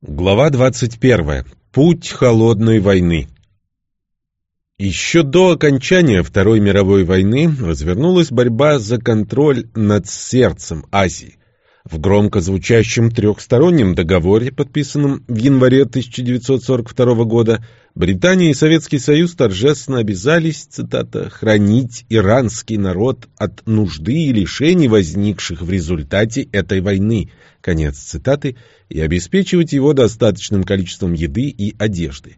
Глава 21. Путь холодной войны. Еще до окончания Второй мировой войны развернулась борьба за контроль над сердцем Азии. В громко звучащем трехстороннем договоре, подписанном в январе 1942 года, Британия и Советский Союз торжественно обязались, цитата, «хранить иранский народ от нужды и лишений, возникших в результате этой войны», конец цитаты, и обеспечивать его достаточным количеством еды и одежды.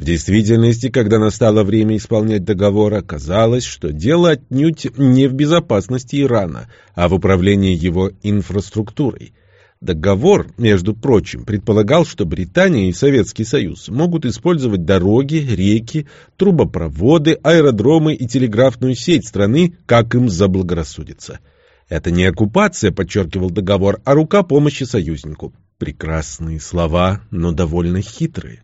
В действительности, когда настало время исполнять договор, оказалось, что дело отнюдь не в безопасности Ирана, а в управлении его инфраструктурой. Договор, между прочим, предполагал, что Британия и Советский Союз могут использовать дороги, реки, трубопроводы, аэродромы и телеграфную сеть страны, как им заблагорассудится. Это не оккупация, подчеркивал договор, а рука помощи союзнику. Прекрасные слова, но довольно хитрые.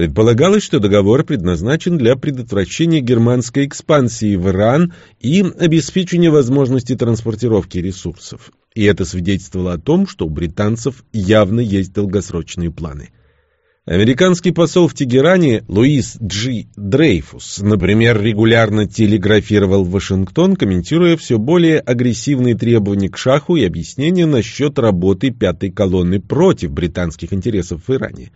Предполагалось, что договор предназначен для предотвращения германской экспансии в Иран и обеспечения возможности транспортировки ресурсов. И это свидетельствовало о том, что у британцев явно есть долгосрочные планы. Американский посол в Тегеране Луис Джи Дрейфус, например, регулярно телеграфировал в Вашингтон, комментируя все более агрессивные требования к шаху и объяснения насчет работы пятой колонны против британских интересов в Иране.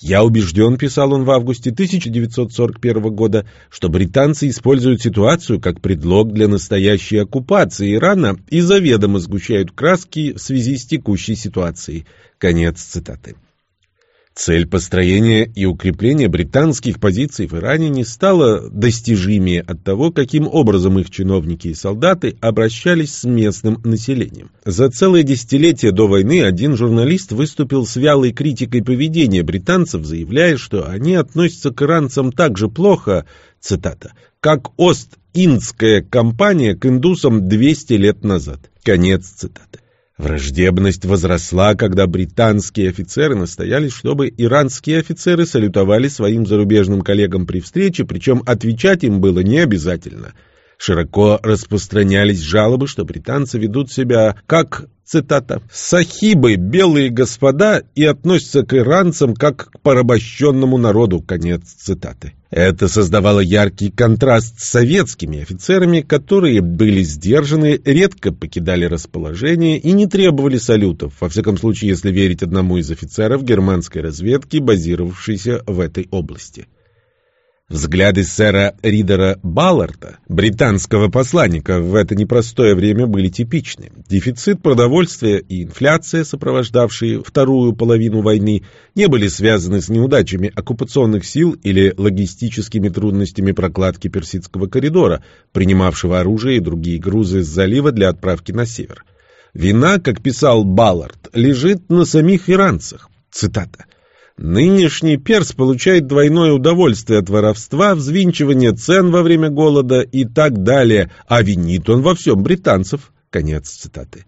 «Я убежден», — писал он в августе 1941 года, что британцы используют ситуацию как предлог для настоящей оккупации Ирана и заведомо сгущают краски в связи с текущей ситуацией. Конец цитаты. Цель построения и укрепления британских позиций в Иране не стала достижимее от того, каким образом их чиновники и солдаты обращались с местным населением. За целое десятилетие до войны один журналист выступил с вялой критикой поведения британцев, заявляя, что они относятся к иранцам так же плохо, цитата, как Ост-Индская компания к индусам 200 лет назад. Конец цитаты. Враждебность возросла, когда британские офицеры настояли, чтобы иранские офицеры салютовали своим зарубежным коллегам при встрече, причем отвечать им было не обязательно. Широко распространялись жалобы, что британцы ведут себя как, цитата, «сахибы, белые господа, и относятся к иранцам как к порабощенному народу», конец цитаты. Это создавало яркий контраст с советскими офицерами, которые были сдержаны, редко покидали расположение и не требовали салютов, во всяком случае, если верить одному из офицеров германской разведки, базировавшейся в этой области. Взгляды сэра Ридера Балларда, британского посланника, в это непростое время были типичны. Дефицит продовольствия и инфляция, сопровождавшие вторую половину войны, не были связаны с неудачами оккупационных сил или логистическими трудностями прокладки Персидского коридора, принимавшего оружие и другие грузы с залива для отправки на север. Вина, как писал Баллард, лежит на самих иранцах. Цитата. Нынешний перс получает двойное удовольствие от воровства, взвинчивания цен во время голода и так далее, а винит он во всем британцев. Конец цитаты.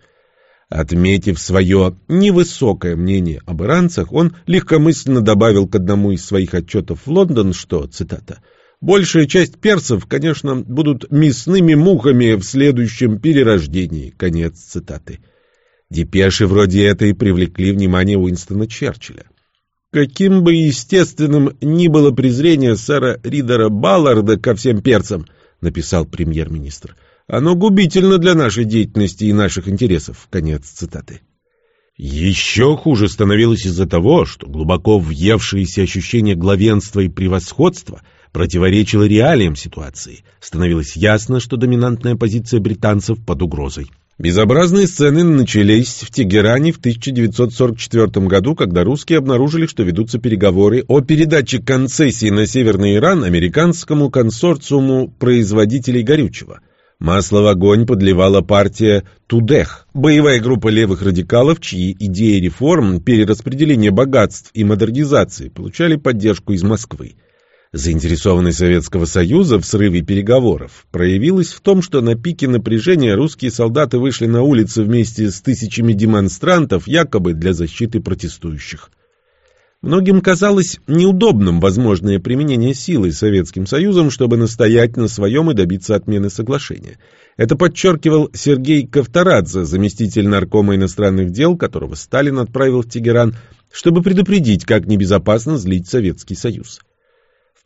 Отметив свое невысокое мнение об иранцах, он легкомысленно добавил к одному из своих отчетов в Лондон, что, цитата, «большая часть персов, конечно, будут мясными мухами в следующем перерождении». Конец цитаты. Депеши вроде этой привлекли внимание Уинстона Черчилля. Каким бы естественным ни было презрение сэра Ридера Балларда ко всем перцам, написал премьер-министр, оно губительно для нашей деятельности и наших интересов. Конец цитаты. Еще хуже становилось из-за того, что глубоко въевшееся ощущение главенства и превосходства противоречило реалиям ситуации. Становилось ясно, что доминантная позиция британцев под угрозой. Безобразные сцены начались в Тегеране в 1944 году, когда русские обнаружили, что ведутся переговоры о передаче концессии на Северный Иран американскому консорциуму производителей горючего. Масло в огонь подливала партия Тудех, боевая группа левых радикалов, чьи идеи реформ, перераспределения богатств и модернизации получали поддержку из Москвы. Заинтересованность Советского Союза в срыве переговоров проявилась в том, что на пике напряжения русские солдаты вышли на улицы вместе с тысячами демонстрантов, якобы для защиты протестующих. Многим казалось неудобным возможное применение силы Советским Союзом, чтобы настоять на своем и добиться отмены соглашения. Это подчеркивал Сергей Ковторадзе, заместитель наркома иностранных дел, которого Сталин отправил в Тегеран, чтобы предупредить, как небезопасно злить Советский Союз.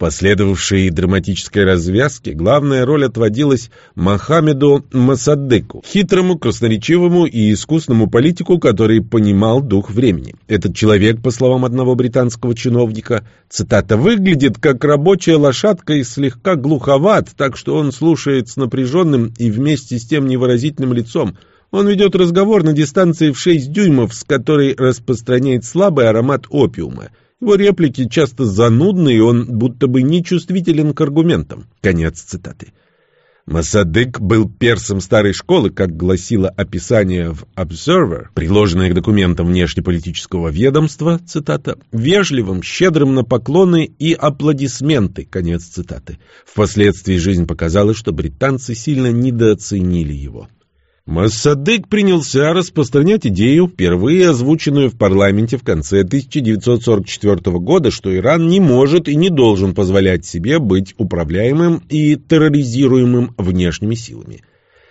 Последовавшей драматической развязке главная роль отводилась Мохаммеду Масадеку, хитрому, красноречивому и искусному политику, который понимал дух времени. Этот человек, по словам одного британского чиновника, цитата, «выглядит как рабочая лошадка и слегка глуховат, так что он слушает с напряженным и вместе с тем невыразительным лицом. Он ведет разговор на дистанции в 6 дюймов, с которой распространяет слабый аромат опиума». Его реплики часто занудны, и он будто бы нечувствителен к аргументам. Конец цитаты. Масадык был персом старой школы, как гласило описание в Observer, приложенное к документам внешнеполитического ведомства, цитата, «вежливым, щедрым на поклоны и аплодисменты», конец цитаты. Впоследствии жизнь показала, что британцы сильно недооценили его. Массадык принялся распространять идею, впервые озвученную в парламенте в конце 1944 года, что Иран не может и не должен позволять себе быть управляемым и терроризируемым внешними силами.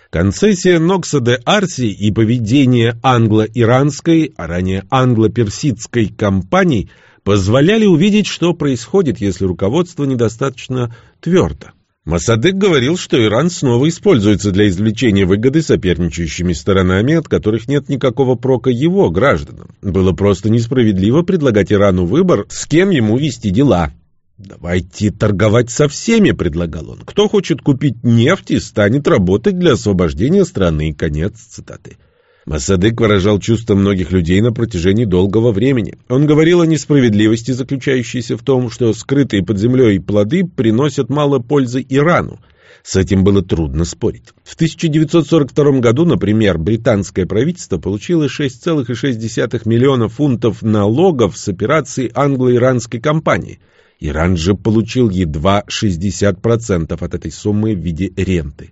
Концессия Нокса де Арси и поведение англо-иранской, а ранее англо-персидской компаний позволяли увидеть, что происходит, если руководство недостаточно твердо. Масадык говорил, что Иран снова используется для извлечения выгоды соперничающими сторонами, от которых нет никакого прока его гражданам. Было просто несправедливо предлагать Ирану выбор, с кем ему вести дела. «Давайте торговать со всеми», — предлагал он. «Кто хочет купить нефть и станет работать для освобождения страны». Конец цитаты. Масадык выражал чувства многих людей на протяжении долгого времени. Он говорил о несправедливости, заключающейся в том, что скрытые под землей плоды приносят мало пользы Ирану. С этим было трудно спорить. В 1942 году, например, британское правительство получило 6,6 миллиона фунтов налогов с операций англо-иранской компании. Иран же получил едва 60% от этой суммы в виде ренты.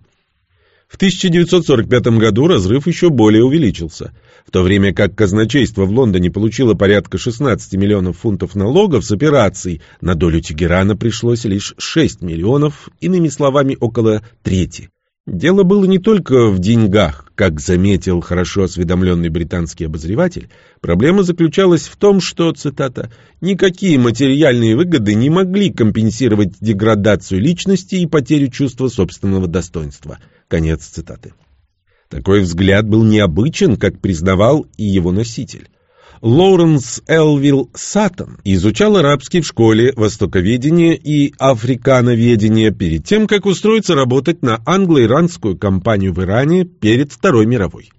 В 1945 году разрыв еще более увеличился. В то время как казначейство в Лондоне получило порядка 16 миллионов фунтов налогов с операций, на долю Тегерана пришлось лишь 6 миллионов, иными словами, около трети. Дело было не только в деньгах, как заметил хорошо осведомленный британский обозреватель. Проблема заключалась в том, что, цитата, «никакие материальные выгоды не могли компенсировать деградацию личности и потерю чувства собственного достоинства». Конец цитаты. Такой взгляд был необычен, как признавал и его носитель. Лоуренс Элвилл Саттон изучал арабский в школе востоковедения и африкановедения перед тем, как устроиться работать на англо-иранскую компанию в Иране перед Второй мировой.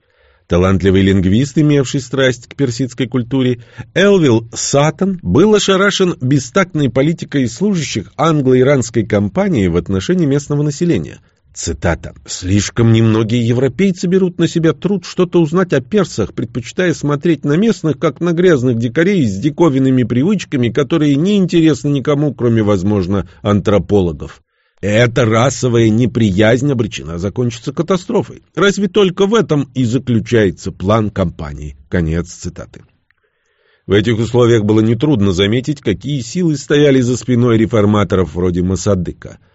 Талантливый лингвист, имевший страсть к персидской культуре, Элвилл Саттон был ошарашен бестактной политикой служащих англо-иранской компании в отношении местного населения – Цитата. «Слишком немногие европейцы берут на себя труд что-то узнать о персах, предпочитая смотреть на местных, как на грязных дикарей с диковинными привычками, которые не интересны никому, кроме, возможно, антропологов. Эта расовая неприязнь обречена закончиться катастрофой. Разве только в этом и заключается план кампании». Конец цитаты. В этих условиях было нетрудно заметить, какие силы стояли за спиной реформаторов вроде Масадыка –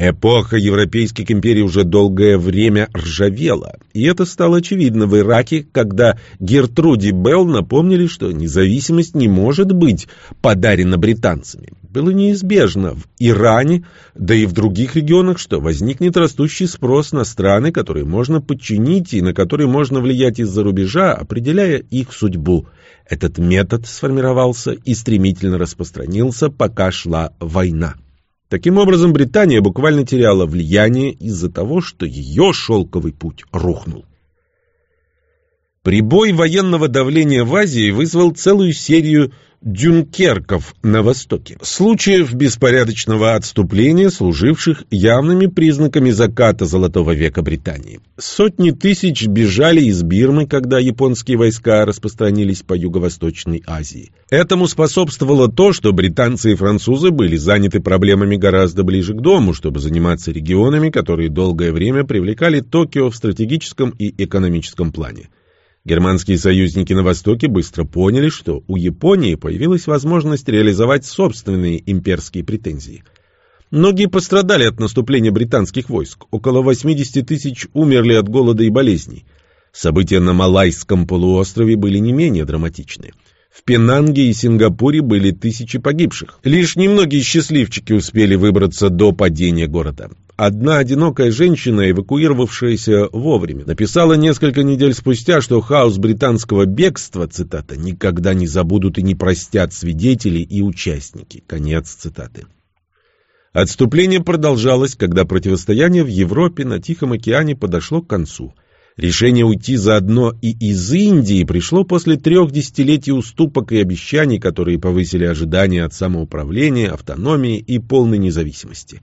Эпоха европейских империй уже долгое время ржавела, и это стало очевидно в Ираке, когда Гертруди Белл напомнили, что независимость не может быть подарена британцами. Было неизбежно в Иране, да и в других регионах, что возникнет растущий спрос на страны, которые можно подчинить и на которые можно влиять из-за рубежа, определяя их судьбу. Этот метод сформировался и стремительно распространился, пока шла война. Таким образом, Британия буквально теряла влияние из-за того, что ее шелковый путь рухнул. Прибой военного давления в Азии вызвал целую серию дюнкерков на Востоке, случаев беспорядочного отступления, служивших явными признаками заката Золотого века Британии. Сотни тысяч бежали из Бирмы, когда японские войска распространились по Юго-Восточной Азии. Этому способствовало то, что британцы и французы были заняты проблемами гораздо ближе к дому, чтобы заниматься регионами, которые долгое время привлекали Токио в стратегическом и экономическом плане. Германские союзники на Востоке быстро поняли, что у Японии появилась возможность реализовать собственные имперские претензии. Многие пострадали от наступления британских войск. Около 80 тысяч умерли от голода и болезней. События на Малайском полуострове были не менее драматичны. В Пенанге и Сингапуре были тысячи погибших. Лишь немногие счастливчики успели выбраться до падения города. Одна одинокая женщина, эвакуировавшаяся вовремя, написала несколько недель спустя, что хаос британского бегства, цитата, «никогда не забудут и не простят свидетели и участники». Конец цитаты. Отступление продолжалось, когда противостояние в Европе на Тихом океане подошло к концу – Решение уйти заодно и из Индии пришло после трех десятилетий уступок и обещаний, которые повысили ожидания от самоуправления, автономии и полной независимости.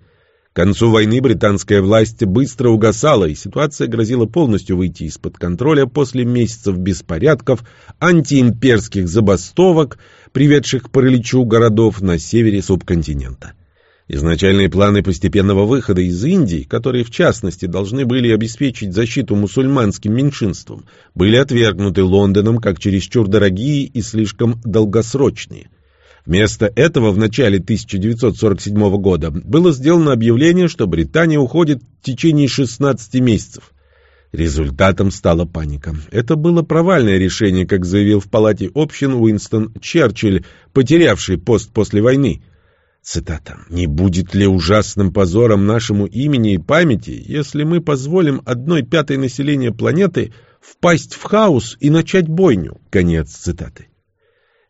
К концу войны британская власть быстро угасала, и ситуация грозила полностью выйти из-под контроля после месяцев беспорядков, антиимперских забастовок, приведших к параличу городов на севере субконтинента. Изначальные планы постепенного выхода из Индии, которые в частности должны были обеспечить защиту мусульманским меньшинствам, были отвергнуты Лондоном как чересчур дорогие и слишком долгосрочные. Вместо этого в начале 1947 года было сделано объявление, что Британия уходит в течение 16 месяцев. Результатом стала паника. Это было провальное решение, как заявил в Палате общин Уинстон Черчилль, потерявший пост после войны – Цитата. «Не будет ли ужасным позором нашему имени и памяти, если мы позволим одной пятой населения планеты впасть в хаос и начать бойню?» Конец цитаты.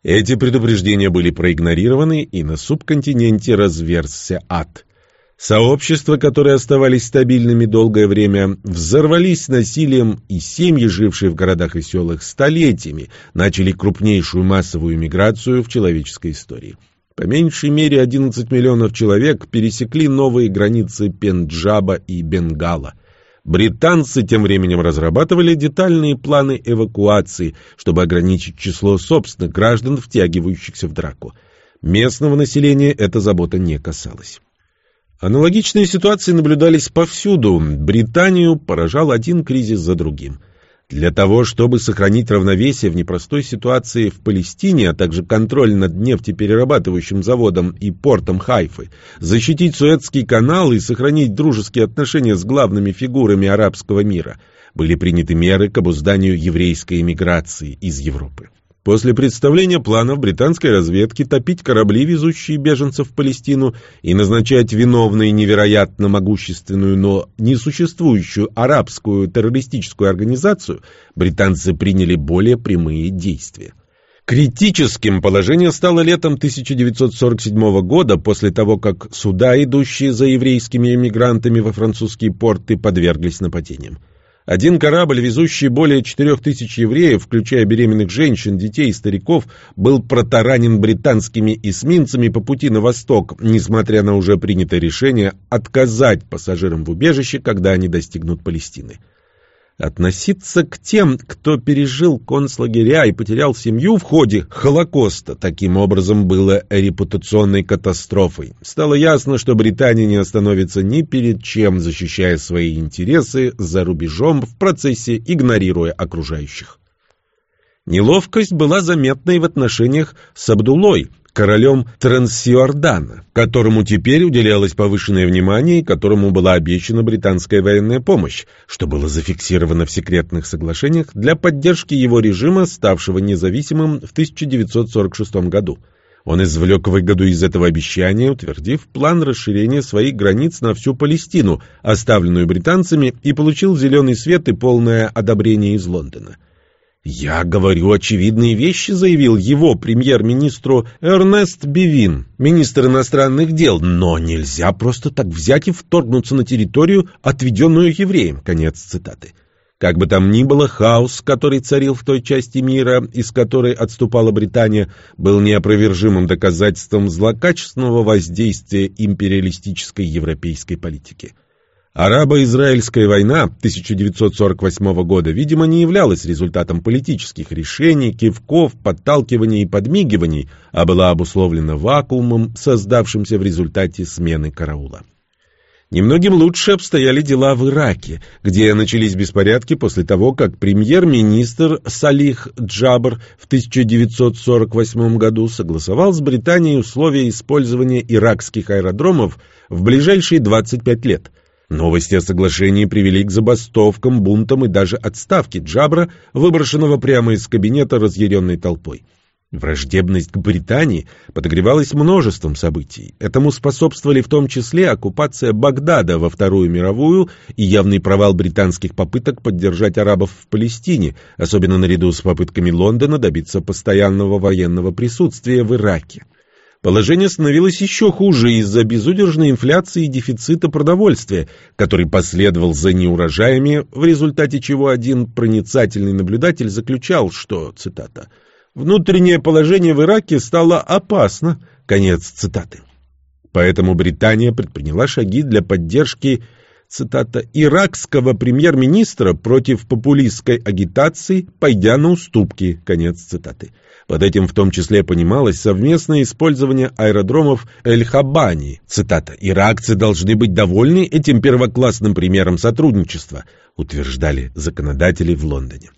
Эти предупреждения были проигнорированы, и на субконтиненте разверзся ад. Сообщества, которые оставались стабильными долгое время, взорвались насилием, и семьи, жившие в городах и селах столетиями, начали крупнейшую массовую миграцию в человеческой истории. По меньшей мере 11 миллионов человек пересекли новые границы Пенджаба и Бенгала. Британцы тем временем разрабатывали детальные планы эвакуации, чтобы ограничить число собственных граждан, втягивающихся в драку. Местного населения эта забота не касалась. Аналогичные ситуации наблюдались повсюду. Британию поражал один кризис за другим – для того, чтобы сохранить равновесие в непростой ситуации в Палестине, а также контроль над нефтеперерабатывающим заводом и портом Хайфы, защитить Суэцкий канал и сохранить дружеские отношения с главными фигурами арабского мира, были приняты меры к обузданию еврейской эмиграции из Европы. После представления планов британской разведки топить корабли, везущие беженцев в Палестину, и назначать виновной невероятно могущественную, но несуществующую арабскую террористическую организацию, британцы приняли более прямые действия. Критическим положение стало летом 1947 года, после того, как суда, идущие за еврейскими эмигрантами во французские порты, подверглись нападениям. Один корабль, везущий более четырех тысяч евреев, включая беременных женщин, детей и стариков, был протаранен британскими эсминцами по пути на восток, несмотря на уже принятое решение отказать пассажирам в убежище, когда они достигнут Палестины. Относиться к тем, кто пережил концлагеря и потерял семью в ходе Холокоста, таким образом было репутационной катастрофой. Стало ясно, что Британия не остановится ни перед чем, защищая свои интересы за рубежом в процессе, игнорируя окружающих. Неловкость была заметна и в отношениях с Абдулой, королем Трансиордана, которому теперь уделялось повышенное внимание и которому была обещана британская военная помощь, что было зафиксировано в секретных соглашениях для поддержки его режима, ставшего независимым в 1946 году. Он извлек выгоду из этого обещания, утвердив план расширения своих границ на всю Палестину, оставленную британцами, и получил зеленый свет и полное одобрение из Лондона. «Я говорю очевидные вещи», — заявил его премьер-министру Эрнест Бивин, министр иностранных дел, «но нельзя просто так взять и вторгнуться на территорию, отведенную евреям». Конец цитаты. Как бы там ни было, хаос, который царил в той части мира, из которой отступала Британия, был неопровержимым доказательством злокачественного воздействия империалистической европейской политики. Арабо-израильская война 1948 года, видимо, не являлась результатом политических решений, кивков, подталкиваний и подмигиваний, а была обусловлена вакуумом, создавшимся в результате смены караула. Немногим лучше обстояли дела в Ираке, где начались беспорядки после того, как премьер-министр Салих Джабр в 1948 году согласовал с Британией условия использования иракских аэродромов в ближайшие 25 лет. Новости о соглашении привели к забастовкам, бунтам и даже отставке Джабра, выброшенного прямо из кабинета разъяренной толпой. Враждебность к Британии подогревалась множеством событий. Этому способствовали в том числе оккупация Багдада во Вторую мировую и явный провал британских попыток поддержать арабов в Палестине, особенно наряду с попытками Лондона добиться постоянного военного присутствия в Ираке. Положение становилось еще хуже из-за безудержной инфляции и дефицита продовольствия, который последовал за неурожаями, в результате чего один проницательный наблюдатель заключал, что, цитата, – Внутреннее положение в Ираке стало опасно. Конец цитаты. Поэтому Британия предприняла шаги для поддержки, цитата, иракского премьер-министра против популистской агитации, пойдя на уступки, конец цитаты. Под этим в том числе понималось совместное использование аэродромов Эль-Хабани. Цитата. «Иракцы должны быть довольны этим первоклассным примером сотрудничества», утверждали законодатели в Лондоне.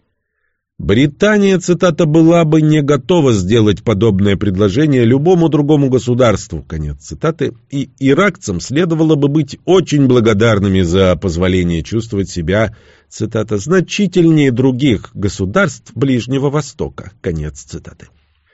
Британия, цитата, была бы не готова сделать подобное предложение любому другому государству, конец цитаты, и иракцам следовало бы быть очень благодарными за позволение чувствовать себя, цитата, значительнее других государств Ближнего Востока, конец цитаты.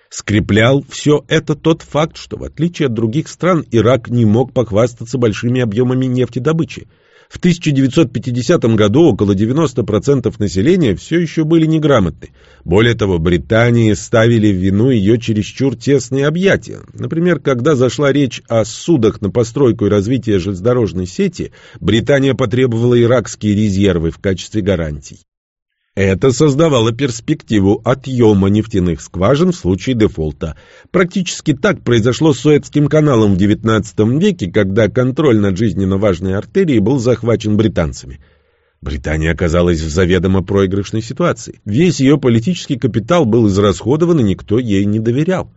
Скреплял все это тот факт, что в отличие от других стран Ирак не мог похвастаться большими объемами нефтедобычи. В 1950 году около 90% населения все еще были неграмотны. Более того, Британии ставили в вину ее чересчур тесные объятия. Например, когда зашла речь о судах на постройку и развитие железнодорожной сети, Британия потребовала иракские резервы в качестве гарантий. Это создавало перспективу отъема нефтяных скважин в случае дефолта. Практически так произошло с Суэцким каналом в XIX веке, когда контроль над жизненно важной артерией был захвачен британцами. Британия оказалась в заведомо проигрышной ситуации. Весь ее политический капитал был израсходован, и никто ей не доверял.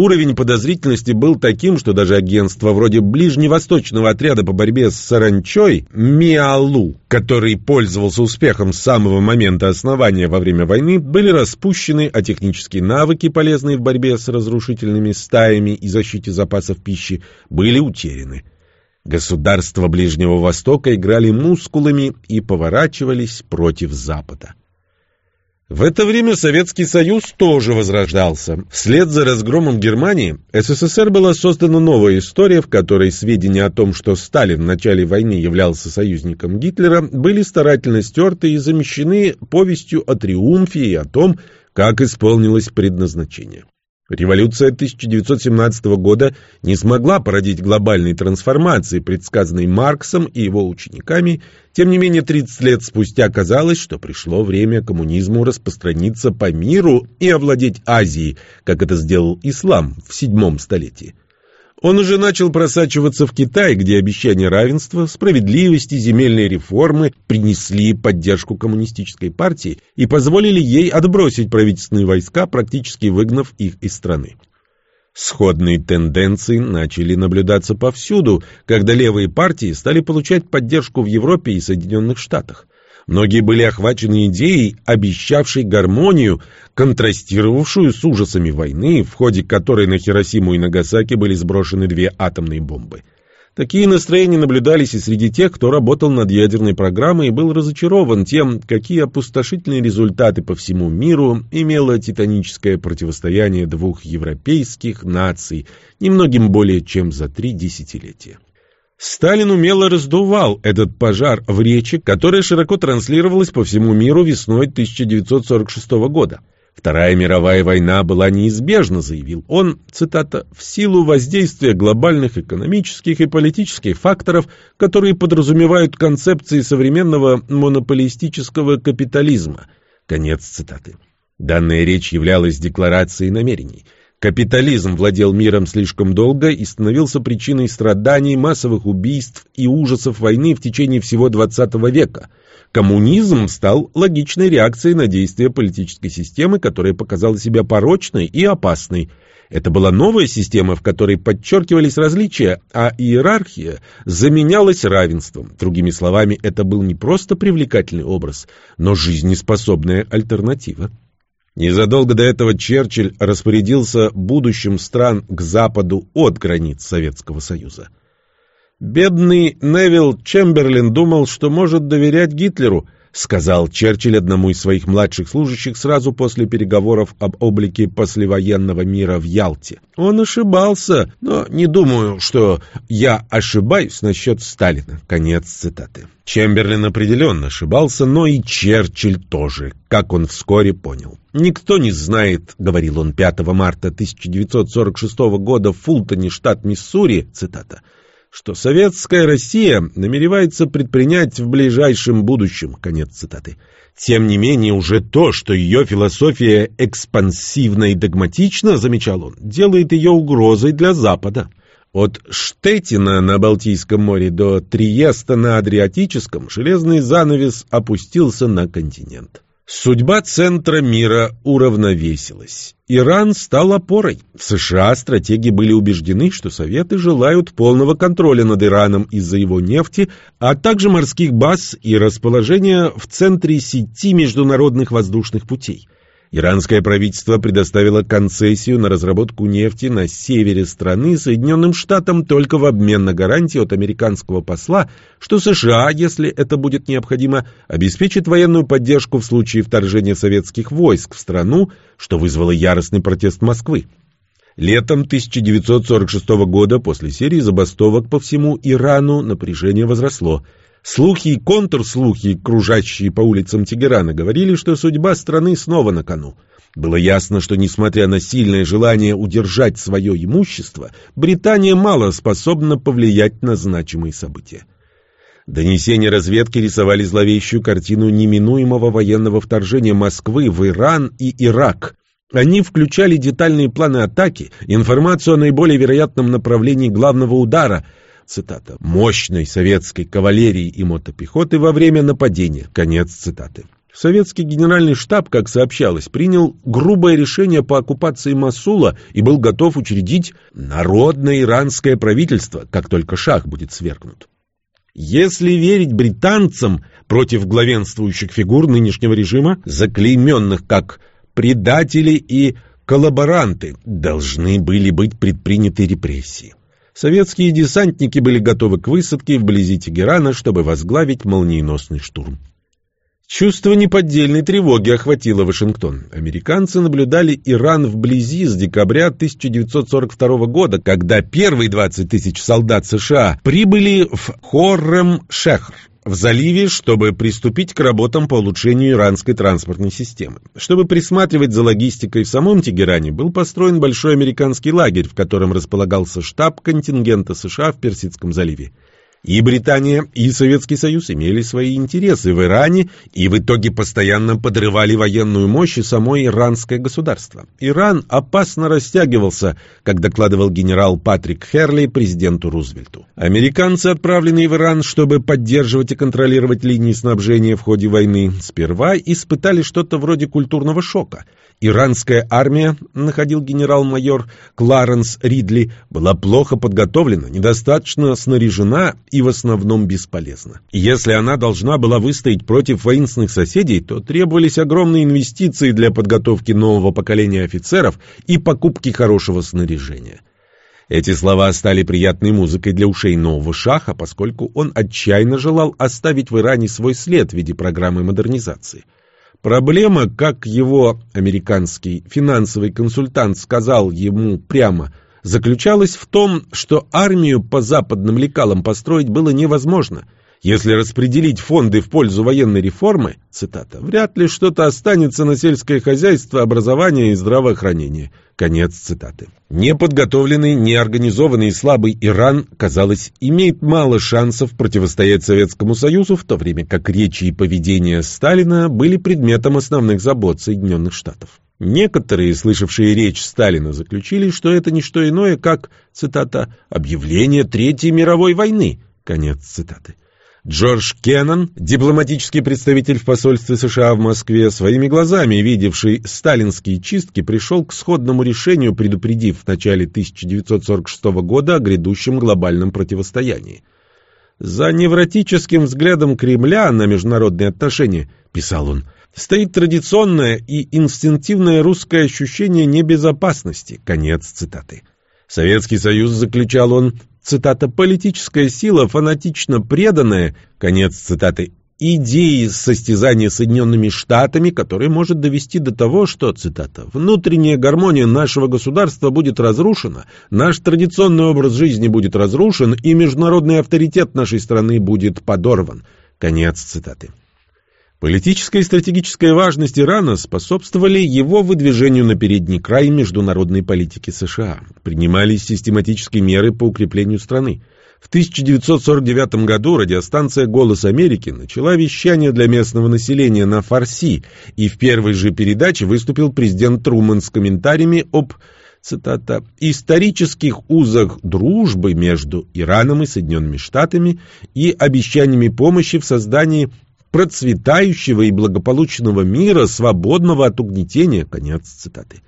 Уровень подозрительности был таким, что даже агентство вроде ближневосточного отряда по борьбе с саранчой МИАЛУ, который пользовался успехом с самого момента основания во время войны, были распущены, а технические навыки, полезные в борьбе с разрушительными стаями и защите запасов пищи, были утеряны. Государства Ближнего Востока играли мускулами и поворачивались против Запада. В это время Советский Союз тоже возрождался. Вслед за разгромом Германии СССР была создана новая история, в которой сведения о том, что Сталин в начале войны являлся союзником Гитлера, были старательно стерты и замещены повестью о триумфе и о том, как исполнилось предназначение. Революция 1917 года не смогла породить глобальной трансформации, предсказанной Марксом и его учениками, тем не менее 30 лет спустя оказалось, что пришло время коммунизму распространиться по миру и овладеть Азией, как это сделал ислам в седьмом столетии. Он уже начал просачиваться в Китай, где обещания равенства, справедливости, земельной реформы принесли поддержку коммунистической партии и позволили ей отбросить правительственные войска, практически выгнав их из страны. Сходные тенденции начали наблюдаться повсюду, когда левые партии стали получать поддержку в Европе и Соединенных Штатах. Многие были охвачены идеей, обещавшей гармонию, контрастировавшую с ужасами войны, в ходе которой на Хиросиму и Нагасаки были сброшены две атомные бомбы. Такие настроения наблюдались и среди тех, кто работал над ядерной программой и был разочарован тем, какие опустошительные результаты по всему миру имело титаническое противостояние двух европейских наций, немногим более чем за три десятилетия. Сталин умело раздувал этот пожар в речи, которая широко транслировалась по всему миру весной 1946 года. Вторая мировая война была неизбежна, заявил он, цитата, «в силу воздействия глобальных экономических и политических факторов, которые подразумевают концепции современного монополистического капитализма». Конец цитаты. Данная речь являлась декларацией намерений – Капитализм владел миром слишком долго и становился причиной страданий, массовых убийств и ужасов войны в течение всего XX века. Коммунизм стал логичной реакцией на действия политической системы, которая показала себя порочной и опасной. Это была новая система, в которой подчеркивались различия, а иерархия заменялась равенством. Другими словами, это был не просто привлекательный образ, но жизнеспособная альтернатива. Незадолго до этого Черчилль распорядился будущим стран к западу от границ Советского Союза. Бедный Невил Чемберлин думал, что может доверять Гитлеру – сказал Черчилль одному из своих младших служащих сразу после переговоров об облике послевоенного мира в Ялте. Он ошибался, но не думаю, что я ошибаюсь насчет Сталина. Конец цитаты. Чемберлин определенно ошибался, но и Черчилль тоже, как он вскоре понял. «Никто не знает», — говорил он 5 марта 1946 года в Фултоне, штат Миссури, цитата, — что советская Россия намеревается предпринять в ближайшем будущем. Конец цитаты. Тем не менее, уже то, что ее философия экспансивна и догматична, замечал он, делает ее угрозой для Запада. От Штетина на Балтийском море до Триеста на Адриатическом железный занавес опустился на континент. Судьба центра мира уравновесилась. Иран стал опорой. В США стратеги были убеждены, что Советы желают полного контроля над Ираном из-за его нефти, а также морских баз и расположения в центре сети международных воздушных путей. Иранское правительство предоставило концессию на разработку нефти на севере страны Соединенным Штатам только в обмен на гарантии от американского посла, что США, если это будет необходимо, обеспечит военную поддержку в случае вторжения советских войск в страну, что вызвало яростный протест Москвы. Летом 1946 года после серии забастовок по всему Ирану напряжение возросло – Слухи и контрслухи, кружащие по улицам Тегерана, говорили, что судьба страны снова на кону. Было ясно, что, несмотря на сильное желание удержать свое имущество, Британия мало способна повлиять на значимые события. Донесения разведки рисовали зловещую картину неминуемого военного вторжения Москвы в Иран и Ирак. Они включали детальные планы атаки, информацию о наиболее вероятном направлении главного удара – цитата, мощной советской кавалерии и мотопехоты во время нападения, конец цитаты. Советский генеральный штаб, как сообщалось, принял грубое решение по оккупации Масула и был готов учредить народное иранское правительство, как только шах будет свергнут. Если верить британцам против главенствующих фигур нынешнего режима, заклейменных как предатели и коллаборанты, должны были быть предприняты репрессии. Советские десантники были готовы к высадке вблизи Тегерана, чтобы возглавить молниеносный штурм. Чувство неподдельной тревоги охватило Вашингтон. Американцы наблюдали Иран вблизи с декабря 1942 года, когда первые 20 тысяч солдат США прибыли в Хоррем-Шехр в заливе, чтобы приступить к работам по улучшению иранской транспортной системы. Чтобы присматривать за логистикой в самом Тегеране, был построен большой американский лагерь, в котором располагался штаб контингента США в Персидском заливе. И Британия, и Советский Союз имели свои интересы в Иране и в итоге постоянно подрывали военную мощь и само иранское государство. Иран опасно растягивался, как докладывал генерал Патрик Херли президенту Рузвельту. Американцы, отправленные в Иран, чтобы поддерживать и контролировать линии снабжения в ходе войны, сперва испытали что-то вроде культурного шока – Иранская армия, находил генерал-майор Кларенс Ридли, была плохо подготовлена, недостаточно снаряжена и в основном бесполезна. Если она должна была выстоять против воинственных соседей, то требовались огромные инвестиции для подготовки нового поколения офицеров и покупки хорошего снаряжения. Эти слова стали приятной музыкой для ушей нового шаха, поскольку он отчаянно желал оставить в Иране свой след в виде программы модернизации – Проблема, как его американский финансовый консультант сказал ему прямо, заключалась в том, что армию по западным лекалам построить было невозможно – если распределить фонды в пользу военной реформы, цитата, вряд ли что-то останется на сельское хозяйство, образование и здравоохранение. Конец цитаты. Неподготовленный, неорганизованный и слабый Иран, казалось, имеет мало шансов противостоять Советскому Союзу, в то время как речи и поведение Сталина были предметом основных забот Соединенных Штатов. Некоторые, слышавшие речь Сталина, заключили, что это не что иное, как, цитата, «объявление Третьей мировой войны», конец цитаты. Джордж Кеннон, дипломатический представитель в посольстве США в Москве, своими глазами видевший сталинские чистки, пришел к сходному решению, предупредив в начале 1946 года о грядущем глобальном противостоянии. «За невротическим взглядом Кремля на международные отношения», — писал он, — «стоит традиционное и инстинктивное русское ощущение небезопасности». Конец цитаты. Советский Союз, заключал он, цитата, «политическая сила, фанатично преданная», конец цитаты, идеи состязания с Соединенными Штатами, который может довести до того, что, цитата, «внутренняя гармония нашего государства будет разрушена, наш традиционный образ жизни будет разрушен, и международный авторитет нашей страны будет подорван». Конец цитаты. Политическая и стратегическая важность Ирана способствовали его выдвижению на передний край международной политики США. Принимались систематические меры по укреплению страны. В 1949 году радиостанция «Голос Америки» начала вещание для местного населения на фарси, и в первой же передаче выступил президент Труман с комментариями об цитата, «исторических узах дружбы между Ираном и Соединенными Штатами и обещаниями помощи в создании процветающего и благополучного мира, свободного от угнетения. Конец цитаты.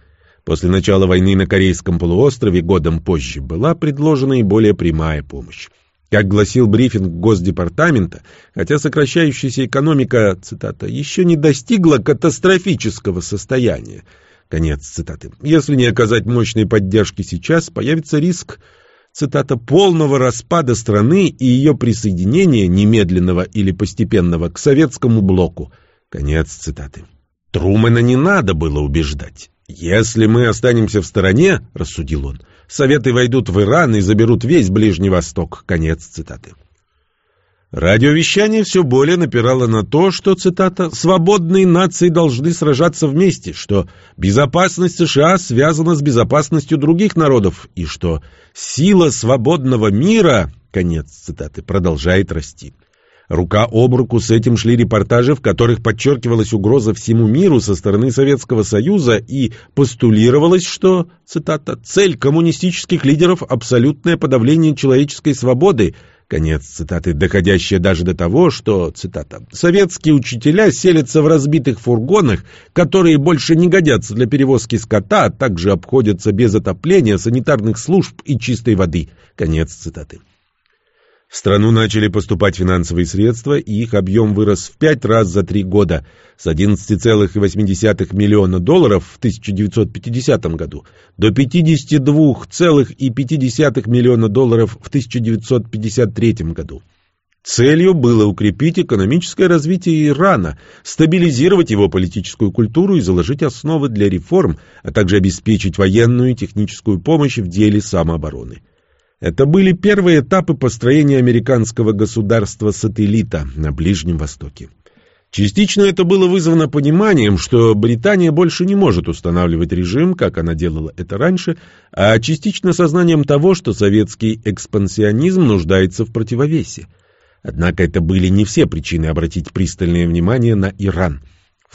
После начала войны на Корейском полуострове годом позже была предложена и более прямая помощь. Как гласил брифинг Госдепартамента, хотя сокращающаяся экономика, цитата, еще не достигла катастрофического состояния, конец цитаты, если не оказать мощной поддержки сейчас, появится риск цитата, «полного распада страны и ее присоединения, немедленного или постепенного, к советскому блоку». Конец цитаты. Трумэна не надо было убеждать. «Если мы останемся в стороне, — рассудил он, — Советы войдут в Иран и заберут весь Ближний Восток». Конец цитаты. Радиовещание все более напирало на то, что, цитата, «свободные нации должны сражаться вместе», что безопасность США связана с безопасностью других народов, и что сила свободного мира, конец цитаты, продолжает расти. Рука об руку с этим шли репортажи, в которых подчеркивалась угроза всему миру со стороны Советского Союза и постулировалось, что, цитата, «цель коммунистических лидеров – абсолютное подавление человеческой свободы», Конец цитаты, доходящая даже до того, что, цитата, «советские учителя селятся в разбитых фургонах, которые больше не годятся для перевозки скота, а также обходятся без отопления, санитарных служб и чистой воды». Конец цитаты. В страну начали поступать финансовые средства, и их объем вырос в пять раз за три года, с 11,8 миллиона долларов в 1950 году до 52,5 миллиона долларов в 1953 году. Целью было укрепить экономическое развитие Ирана, стабилизировать его политическую культуру и заложить основы для реформ, а также обеспечить военную и техническую помощь в деле самообороны. Это были первые этапы построения американского государства-сателлита на Ближнем Востоке. Частично это было вызвано пониманием, что Британия больше не может устанавливать режим, как она делала это раньше, а частично сознанием того, что советский экспансионизм нуждается в противовесе. Однако это были не все причины обратить пристальное внимание на Иран –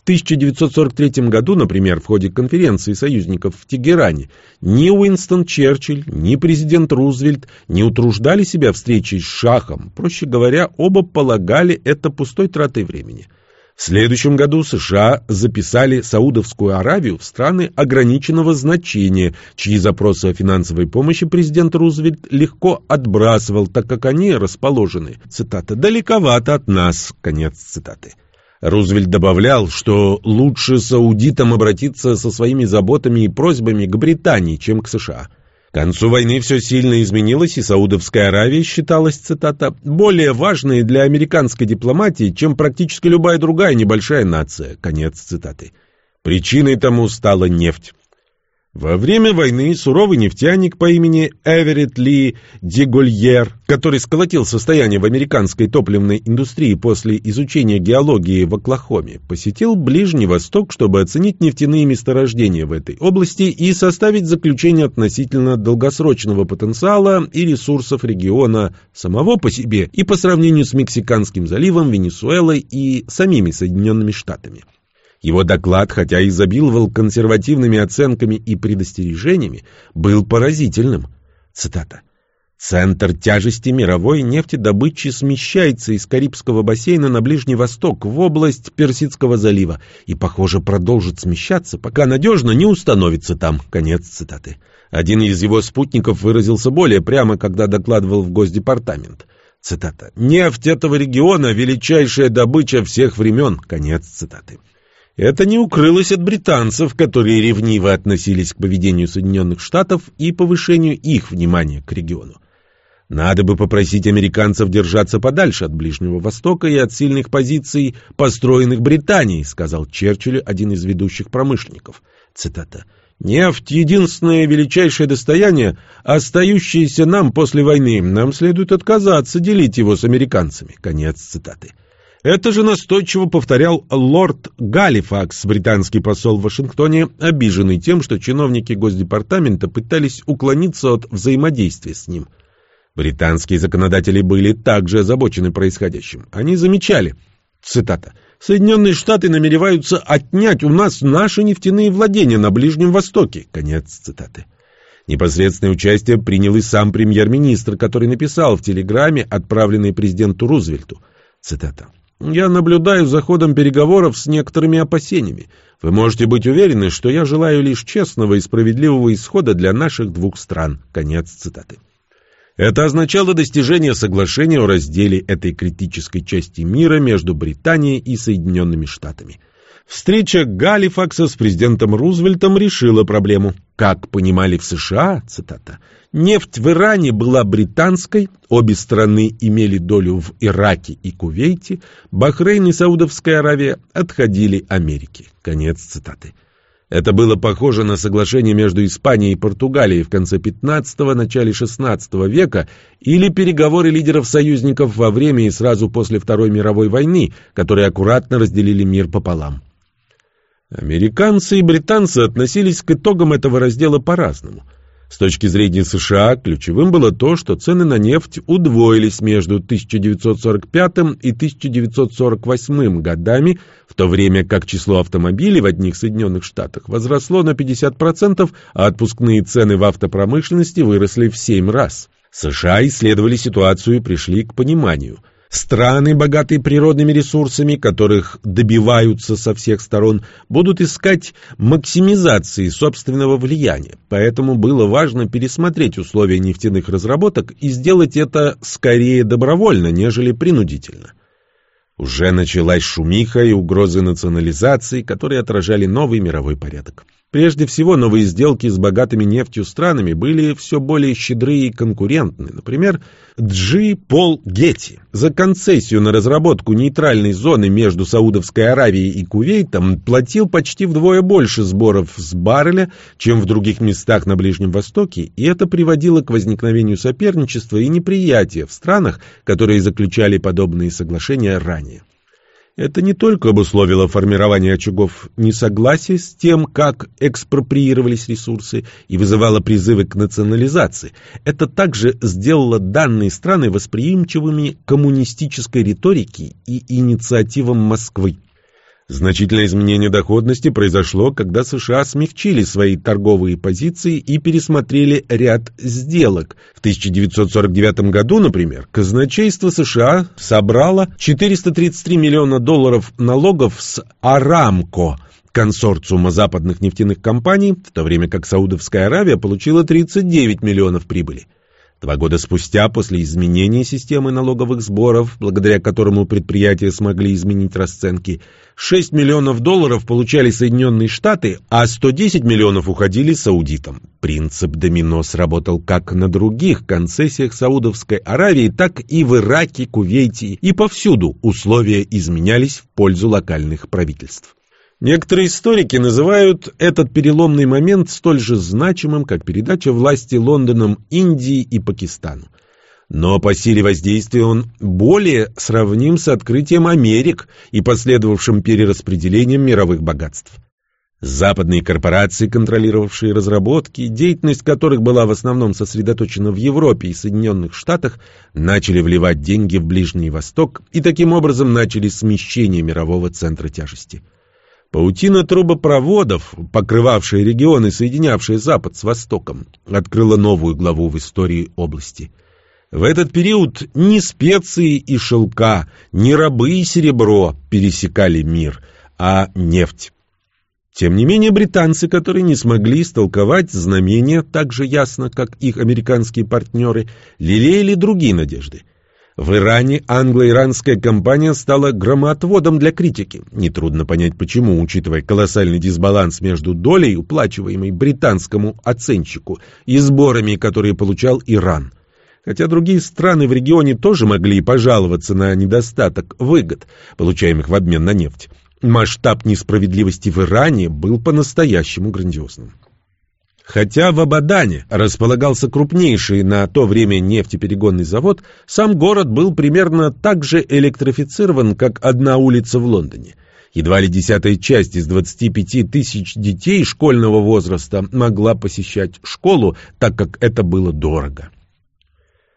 1943 году, например, в ходе конференции союзников в Тегеране, ни Уинстон Черчилль, ни президент Рузвельт не утруждали себя встречей с Шахом. Проще говоря, оба полагали это пустой тратой времени. В следующем году США записали Саудовскую Аравию в страны ограниченного значения, чьи запросы о финансовой помощи президент Рузвельт легко отбрасывал, так как они расположены, цитата, «далековато от нас», конец цитаты. Рузвельт добавлял, что лучше саудитам обратиться со своими заботами и просьбами к Британии, чем к США. К концу войны все сильно изменилось, и Саудовская Аравия считалась, цитата, «более важной для американской дипломатии, чем практически любая другая небольшая нация». Конец цитаты. Причиной тому стала нефть. Во время войны суровый нефтяник по имени Эверетт Ли Дегольер, который сколотил состояние в американской топливной индустрии после изучения геологии в Оклахоме, посетил Ближний Восток, чтобы оценить нефтяные месторождения в этой области и составить заключение относительно долгосрочного потенциала и ресурсов региона самого по себе и по сравнению с Мексиканским заливом, Венесуэлой и самими Соединенными Штатами. Его доклад, хотя и изобиловал консервативными оценками и предостережениями, был поразительным. Цитата. Центр тяжести мировой нефтедобычи смещается из Карибского бассейна на Ближний Восток в область Персидского залива и, похоже, продолжит смещаться, пока надежно не установится там. Конец цитаты. Один из его спутников выразился более прямо, когда докладывал в Госдепартамент. Цитата. «Нефть этого региона – величайшая добыча всех времен». Конец цитаты. Это не укрылось от британцев, которые ревниво относились к поведению Соединенных Штатов и повышению их внимания к региону. Надо бы попросить американцев держаться подальше от Ближнего Востока и от сильных позиций, построенных Британией, сказал Черчиллю один из ведущих промышленников. Цитата. «Нефть — единственное величайшее достояние, остающееся нам после войны. Нам следует отказаться делить его с американцами». Конец цитаты. Это же настойчиво повторял лорд Галифакс, британский посол в Вашингтоне, обиженный тем, что чиновники Госдепартамента пытались уклониться от взаимодействия с ним – Британские законодатели были также озабочены происходящим. Они замечали, цитата, «Соединенные Штаты намереваются отнять у нас наши нефтяные владения на Ближнем Востоке». Конец цитаты. Непосредственное участие принял и сам премьер-министр, который написал в телеграмме, отправленной президенту Рузвельту. Цитата. «Я наблюдаю за ходом переговоров с некоторыми опасениями. Вы можете быть уверены, что я желаю лишь честного и справедливого исхода для наших двух стран». Конец цитаты. Это означало достижение соглашения о разделе этой критической части мира между Британией и Соединенными Штатами. Встреча Галифакса с президентом Рузвельтом решила проблему. Как понимали в США, цитата, нефть в Иране была британской, обе страны имели долю в Ираке и Кувейте, Бахрейн и Саудовская Аравия отходили Америке. Конец цитаты. Это было похоже на соглашение между Испанией и Португалией в конце XV – начале XVI века или переговоры лидеров союзников во время и сразу после Второй мировой войны, которые аккуратно разделили мир пополам. Американцы и британцы относились к итогам этого раздела по-разному – с точки зрения США, ключевым было то, что цены на нефть удвоились между 1945 и 1948 годами, в то время как число автомобилей в одних Соединенных Штатах возросло на 50%, а отпускные цены в автопромышленности выросли в 7 раз. США исследовали ситуацию и пришли к пониманию – Страны, богатые природными ресурсами, которых добиваются со всех сторон, будут искать максимизации собственного влияния. Поэтому было важно пересмотреть условия нефтяных разработок и сделать это скорее добровольно, нежели принудительно. Уже началась шумиха и угрозы национализации, которые отражали новый мировой порядок. Прежде всего, новые сделки с богатыми нефтью странами были все более щедрые и конкурентны. Например, Джи Пол Гетти за концессию на разработку нейтральной зоны между Саудовской Аравией и Кувейтом платил почти вдвое больше сборов с барреля, чем в других местах на Ближнем Востоке, и это приводило к возникновению соперничества и неприятия в странах, которые заключали подобные соглашения ранее. Это не только обусловило формирование очагов несогласия с тем, как экспроприировались ресурсы, и вызывало призывы к национализации. Это также сделало данные страны восприимчивыми к коммунистической риторике и инициативам Москвы. Значительное изменение доходности произошло, когда США смягчили свои торговые позиции и пересмотрели ряд сделок. В 1949 году, например, казначейство США собрало 433 миллиона долларов налогов с Арамко, консорциума западных нефтяных компаний, в то время как Саудовская Аравия получила 39 миллионов прибыли. Два года спустя, после изменения системы налоговых сборов, благодаря которому предприятия смогли изменить расценки, 6 миллионов долларов получали Соединенные Штаты, а 110 миллионов уходили саудитам. Принцип домино сработал как на других концессиях Саудовской Аравии, так и в Ираке, Кувейте, и повсюду условия изменялись в пользу локальных правительств. Некоторые историки называют этот переломный момент столь же значимым, как передача власти Лондоном Индии и Пакистану. Но по силе воздействия он более сравним с открытием Америк и последовавшим перераспределением мировых богатств. Западные корпорации, контролировавшие разработки, деятельность которых была в основном сосредоточена в Европе и Соединенных Штатах, начали вливать деньги в Ближний Восток и таким образом начали смещение мирового центра тяжести. Паутина трубопроводов, покрывавшая регионы, соединявшие Запад с Востоком, открыла новую главу в истории области – В этот период ни специи и шелка, ни рабы и серебро пересекали мир, а нефть. Тем не менее, британцы, которые не смогли истолковать знамения так же ясно, как их американские партнеры, лелеяли другие надежды. В Иране англо-иранская компания стала громоотводом для критики. Нетрудно понять почему, учитывая колоссальный дисбаланс между долей, уплачиваемой британскому оценщику, и сборами, которые получал Иран. Хотя другие страны в регионе тоже могли пожаловаться на недостаток выгод, получаемых в обмен на нефть. Масштаб несправедливости в Иране был по-настоящему грандиозным. Хотя в Абадане располагался крупнейший на то время нефтеперегонный завод, сам город был примерно так же электрифицирован, как одна улица в Лондоне. Едва ли десятая часть из 25 тысяч детей школьного возраста могла посещать школу, так как это было дорого.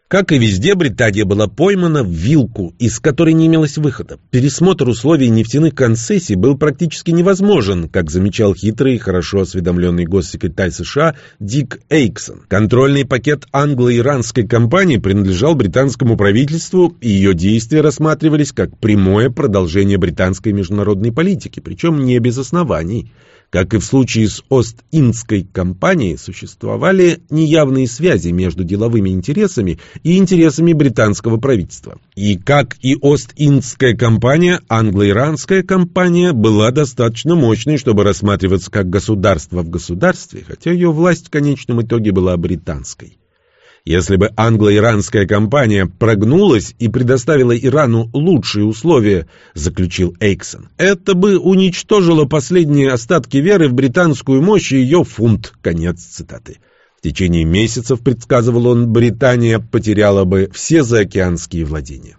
Как и везде, Британия была поймана в вилку, из которой не имелось выхода. Пересмотр условий нефтяных концессий был практически невозможен, как замечал хитрый и хорошо осведомленный госсекретарь США Дик Эйксон. Контрольный пакет англо-иранской компании принадлежал британскому правительству, и ее действия рассматривались как прямое продолжение британской международной политики, причем не без оснований. Как и в случае с Ост-Индской компанией, существовали неявные связи между деловыми интересами и интересами британского правительства. И как и Ост-Индская компания, англо-иранская компания была достаточно мощной, чтобы рассматриваться как государство в государстве, хотя ее власть в конечном итоге была британской. Если бы англо-иранская компания прогнулась и предоставила Ирану лучшие условия, заключил Эйксон, это бы уничтожило последние остатки веры в британскую мощь и ее фунт. Конец цитаты. В течение месяцев, предсказывал он, Британия потеряла бы все заокеанские владения.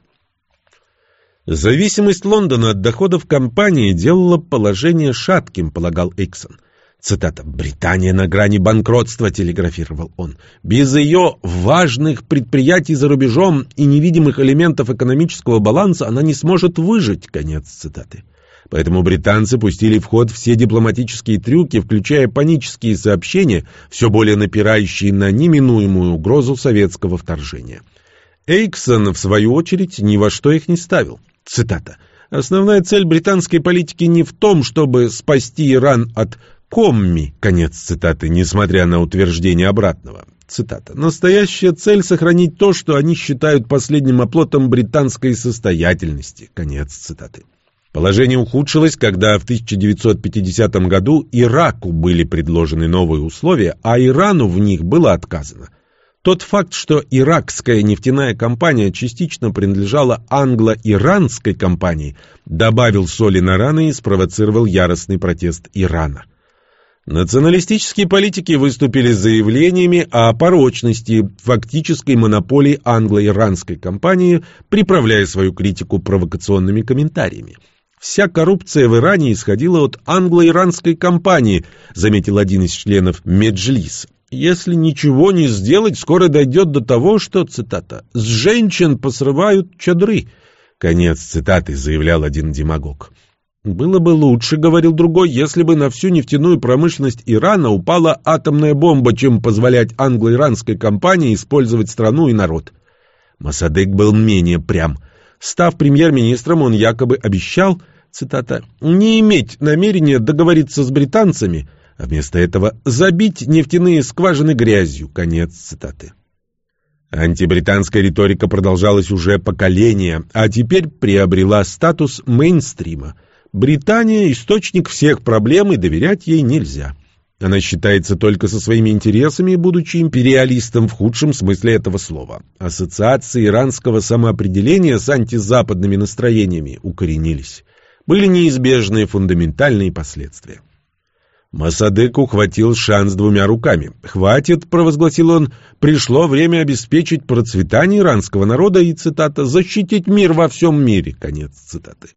Зависимость Лондона от доходов компании делала положение шатким, полагал Эйксон. Цитата. «Британия на грани банкротства», — телеграфировал он. «Без ее важных предприятий за рубежом и невидимых элементов экономического баланса она не сможет выжить». Конец цитаты. Поэтому британцы пустили в ход все дипломатические трюки, включая панические сообщения, все более напирающие на неминуемую угрозу советского вторжения. Эйксон, в свою очередь, ни во что их не ставил. Цитата. «Основная цель британской политики не в том, чтобы спасти Иран от комми. Конец цитаты, несмотря на утверждение обратного. Цитата. «Настоящая цель — сохранить то, что они считают последним оплотом британской состоятельности». Конец цитаты. Положение ухудшилось, когда в 1950 году Ираку были предложены новые условия, а Ирану в них было отказано. Тот факт, что иракская нефтяная компания частично принадлежала англо-иранской компании, добавил соли на раны и спровоцировал яростный протест Ирана. Националистические политики выступили с заявлениями о порочности фактической монополии англо-иранской компании, приправляя свою критику провокационными комментариями. «Вся коррупция в Иране исходила от англо-иранской компании», заметил один из членов Меджлис. «Если ничего не сделать, скоро дойдет до того, что, цитата, «с женщин посрывают чадры». Конец цитаты, заявлял один демагог. «Было бы лучше, — говорил другой, — если бы на всю нефтяную промышленность Ирана упала атомная бомба, чем позволять англо-иранской компании использовать страну и народ». Масадык был менее прям. Став премьер-министром, он якобы обещал, цитата, «не иметь намерения договориться с британцами, а вместо этого забить нефтяные скважины грязью». Конец цитаты. Антибританская риторика продолжалась уже поколения, а теперь приобрела статус мейнстрима – Британия – источник всех проблем, и доверять ей нельзя. Она считается только со своими интересами, будучи империалистом в худшем смысле этого слова. Ассоциации иранского самоопределения с антизападными настроениями укоренились. Были неизбежные фундаментальные последствия. Масадык ухватил шанс двумя руками. «Хватит», — провозгласил он, — «пришло время обеспечить процветание иранского народа и, цитата, «защитить мир во всем мире», конец цитаты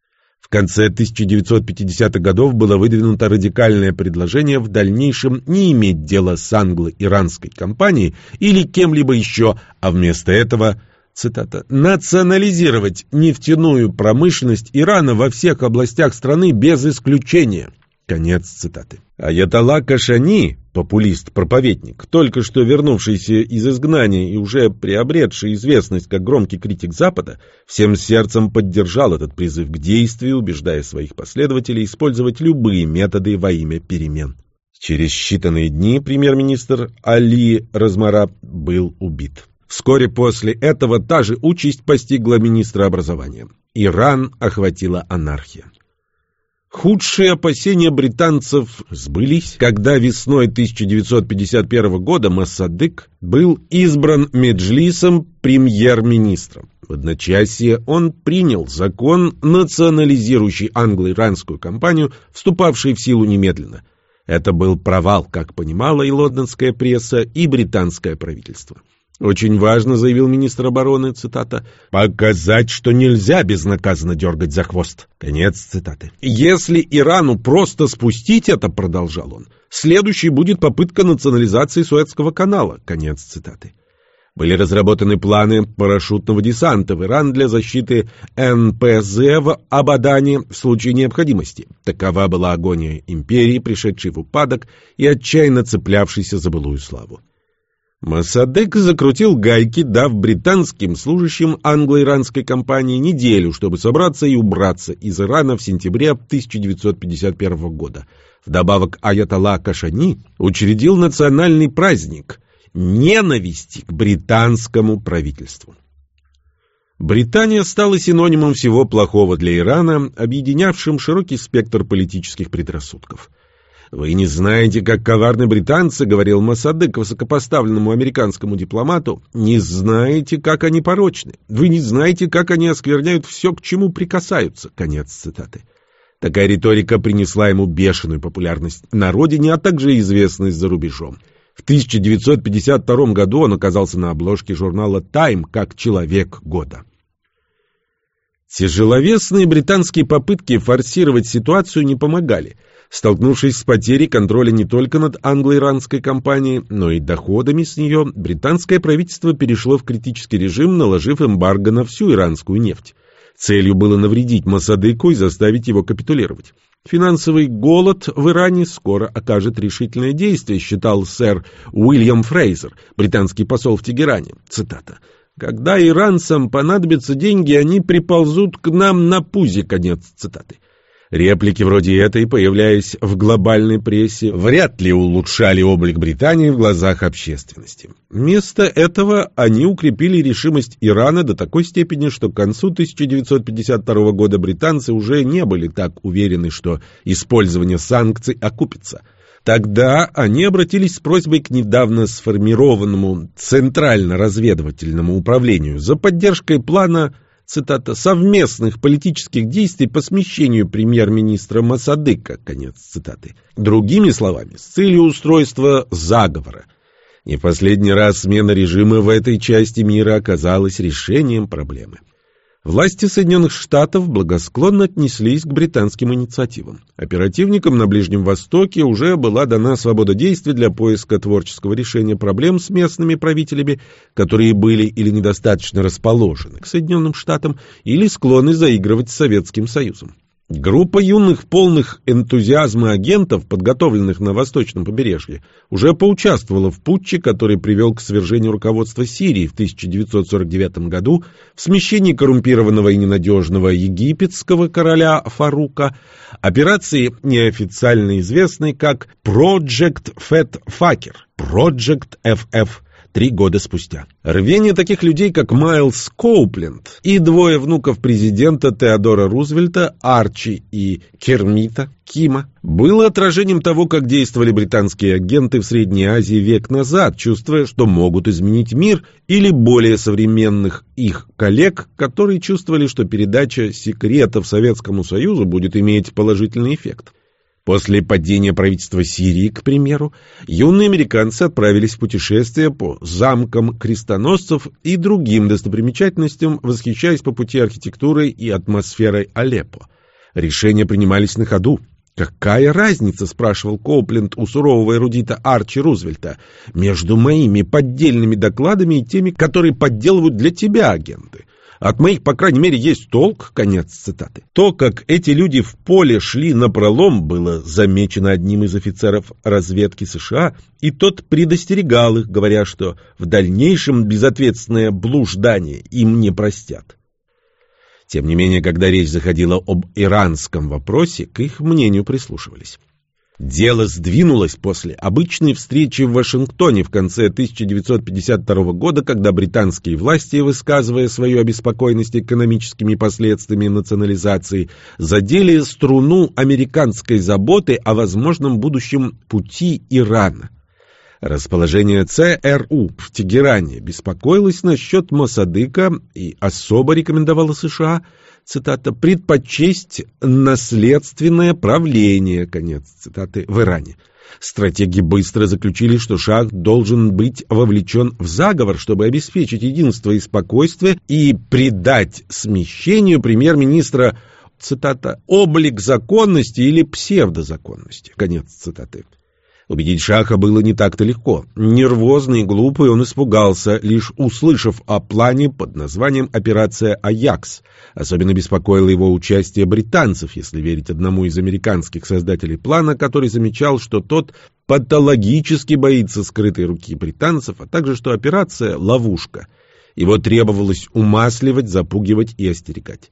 конце 1950-х годов было выдвинуто радикальное предложение в дальнейшем не иметь дела с англо-иранской компанией или кем-либо еще, а вместо этого, цитата, «национализировать нефтяную промышленность Ирана во всех областях страны без исключения». Конец цитаты. Аятолла Кашани, популист-проповедник, только что вернувшийся из изгнания и уже приобретший известность как громкий критик Запада, всем сердцем поддержал этот призыв к действию, убеждая своих последователей использовать любые методы во имя перемен. Через считанные дни премьер-министр Али Размара был убит. Вскоре после этого та же участь постигла министра образования. Иран охватила анархия. Худшие опасения британцев сбылись, когда весной 1951 года Массадык был избран Меджлисом премьер-министром. В одночасье он принял закон, национализирующий англо-иранскую компанию, вступавший в силу немедленно. Это был провал, как понимала и лондонская пресса, и британское правительство. Очень важно, заявил министр обороны, цитата, показать, что нельзя безнаказанно дергать за хвост. Конец цитаты. Если Ирану просто спустить это, продолжал он, следующей будет попытка национализации Суэцкого канала. Конец цитаты. Были разработаны планы парашютного десанта в Иран для защиты НПЗ в Абадане в случае необходимости. Такова была агония империи, пришедшей в упадок и отчаянно цеплявшейся за былую славу. Масадек закрутил гайки, дав британским служащим англо-иранской компании неделю, чтобы собраться и убраться из Ирана в сентябре 1951 года. Вдобавок Аятолла Кашани учредил национальный праздник ненависти к британскому правительству. Британия стала синонимом всего плохого для Ирана, объединявшим широкий спектр политических предрассудков – «Вы не знаете, как коварны британцы», — говорил Масадык высокопоставленному американскому дипломату, «не знаете, как они порочны. Вы не знаете, как они оскверняют все, к чему прикасаются». Конец цитаты. Такая риторика принесла ему бешеную популярность на родине, а также известность за рубежом. В 1952 году он оказался на обложке журнала «Тайм» как «Человек года». Тяжеловесные британские попытки форсировать ситуацию не помогали – Столкнувшись с потерей контроля не только над англо-иранской компанией, но и доходами с нее, британское правительство перешло в критический режим, наложив эмбарго на всю иранскую нефть. Целью было навредить Масадыку и заставить его капитулировать. Финансовый голод в Иране скоро окажет решительное действие, считал сэр Уильям Фрейзер, британский посол в Тегеране. Цитата. «Когда иранцам понадобятся деньги, они приползут к нам на пузе». Конец цитаты. Реплики вроде этой, появляясь в глобальной прессе, вряд ли улучшали облик Британии в глазах общественности. Вместо этого они укрепили решимость Ирана до такой степени, что к концу 1952 года британцы уже не были так уверены, что использование санкций окупится. Тогда они обратились с просьбой к недавно сформированному Центрально-разведывательному управлению за поддержкой плана цитата, совместных политических действий по смещению премьер-министра Масадыка, конец цитаты. Другими словами, с целью устройства заговора. Не последний раз смена режима в этой части мира оказалась решением проблемы. Власти Соединенных Штатов благосклонно отнеслись к британским инициативам. Оперативникам на Ближнем Востоке уже была дана свобода действий для поиска творческого решения проблем с местными правителями, которые были или недостаточно расположены к Соединенным Штатам, или склонны заигрывать с Советским Союзом. Группа юных, полных энтузиазма агентов, подготовленных на восточном побережье, уже поучаствовала в путче, который привел к свержению руководства Сирии в 1949 году, в смещении коррумпированного и ненадежного египетского короля Фарука, операции, неофициально известной как Project Fat Fucker, Project FF, три года спустя. Рвение таких людей, как Майлз Коупленд и двое внуков президента Теодора Рузвельта, Арчи и Кермита, Кима, было отражением того, как действовали британские агенты в Средней Азии век назад, чувствуя, что могут изменить мир, или более современных их коллег, которые чувствовали, что передача секретов Советскому Союзу будет иметь положительный эффект. После падения правительства Сирии, к примеру, юные американцы отправились в путешествие по замкам крестоносцев и другим достопримечательностям, восхищаясь по пути архитектурой и атмосферой Алеппо. Решения принимались на ходу. «Какая разница?» — спрашивал Копленд у сурового эрудита Арчи Рузвельта. «Между моими поддельными докладами и теми, которые подделывают для тебя агенты. От моих, по крайней мере, есть толк, конец цитаты. То, как эти люди в поле шли на пролом, было замечено одним из офицеров разведки США, и тот предостерегал их, говоря, что в дальнейшем безответственное блуждание им не простят. Тем не менее, когда речь заходила об иранском вопросе, к их мнению прислушивались. Дело сдвинулось после обычной встречи в Вашингтоне в конце 1952 года, когда британские власти, высказывая свою обеспокоенность экономическими последствиями национализации, задели струну американской заботы о возможном будущем пути Ирана. Расположение ЦРУ в Тегеране беспокоилось насчет Мосадыка и особо рекомендовало США – цитата, «предпочесть наследственное правление», конец цитаты, в Иране. Стратеги быстро заключили, что Шах должен быть вовлечен в заговор, чтобы обеспечить единство и спокойствие и придать смещению премьер-министра, цитата, «облик законности или псевдозаконности», конец цитаты. Убедить Шаха было не так-то легко. Нервозный и глупый он испугался, лишь услышав о плане под названием «Операция Аякс». Особенно беспокоило его участие британцев, если верить одному из американских создателей плана, который замечал, что тот патологически боится скрытой руки британцев, а также что операция — ловушка. Его требовалось умасливать, запугивать и остерегать.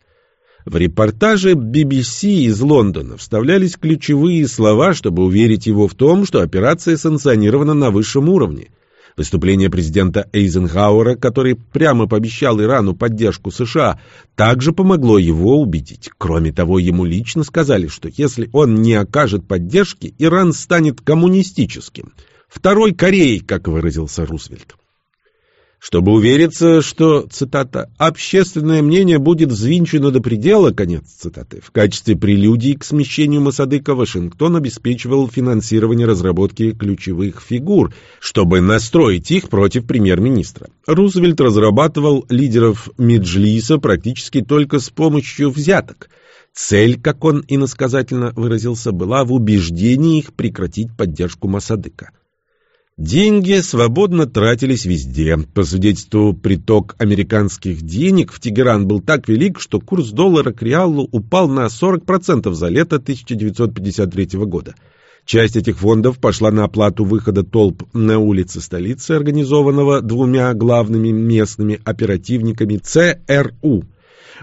В репортаже BBC из Лондона вставлялись ключевые слова, чтобы уверить его в том, что операция санкционирована на высшем уровне. Выступление президента Эйзенхауэра, который прямо пообещал Ирану поддержку США, также помогло его убедить. Кроме того, ему лично сказали, что если он не окажет поддержки, Иран станет коммунистическим. Второй Кореей, как выразился Рузвельт. Чтобы увериться, что, цитата, «общественное мнение будет взвинчено до предела», конец цитаты, в качестве прелюдии к смещению Масадыка Вашингтон обеспечивал финансирование разработки ключевых фигур, чтобы настроить их против премьер-министра. Рузвельт разрабатывал лидеров Меджлиса практически только с помощью взяток – Цель, как он иносказательно выразился, была в убеждении их прекратить поддержку Масадыка. Деньги свободно тратились везде. По свидетельству, приток американских денег в Тегеран был так велик, что курс доллара к реалу упал на 40% за лето 1953 года. Часть этих фондов пошла на оплату выхода толп на улицы столицы, организованного двумя главными местными оперативниками ЦРУ –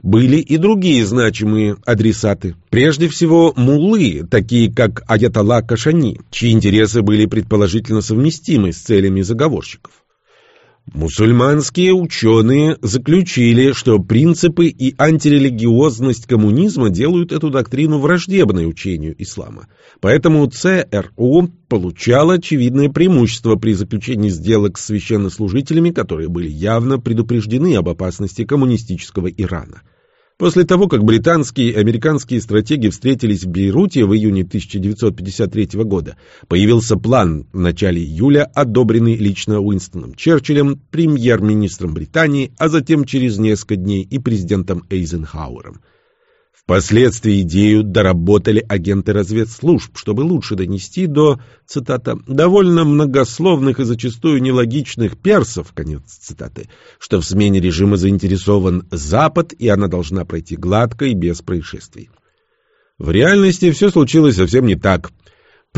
были и другие значимые адресаты. Прежде всего, муллы, такие как Аятолла Кашани, чьи интересы были предположительно совместимы с целями заговорщиков. Мусульманские ученые заключили, что принципы и антирелигиозность коммунизма делают эту доктрину враждебной учению ислама. Поэтому ЦРУ получало очевидное преимущество при заключении сделок с священнослужителями, которые были явно предупреждены об опасности коммунистического Ирана. После того, как британские и американские стратеги встретились в Бейруте в июне 1953 года, появился план в начале июля, одобренный лично Уинстоном Черчиллем, премьер-министром Британии, а затем через несколько дней и президентом Эйзенхауэром. Впоследствии идею доработали агенты разведслужб, чтобы лучше донести до, цитата, «довольно многословных и зачастую нелогичных персов», конец цитаты, что в смене режима заинтересован Запад, и она должна пройти гладко и без происшествий. В реальности все случилось совсем не так.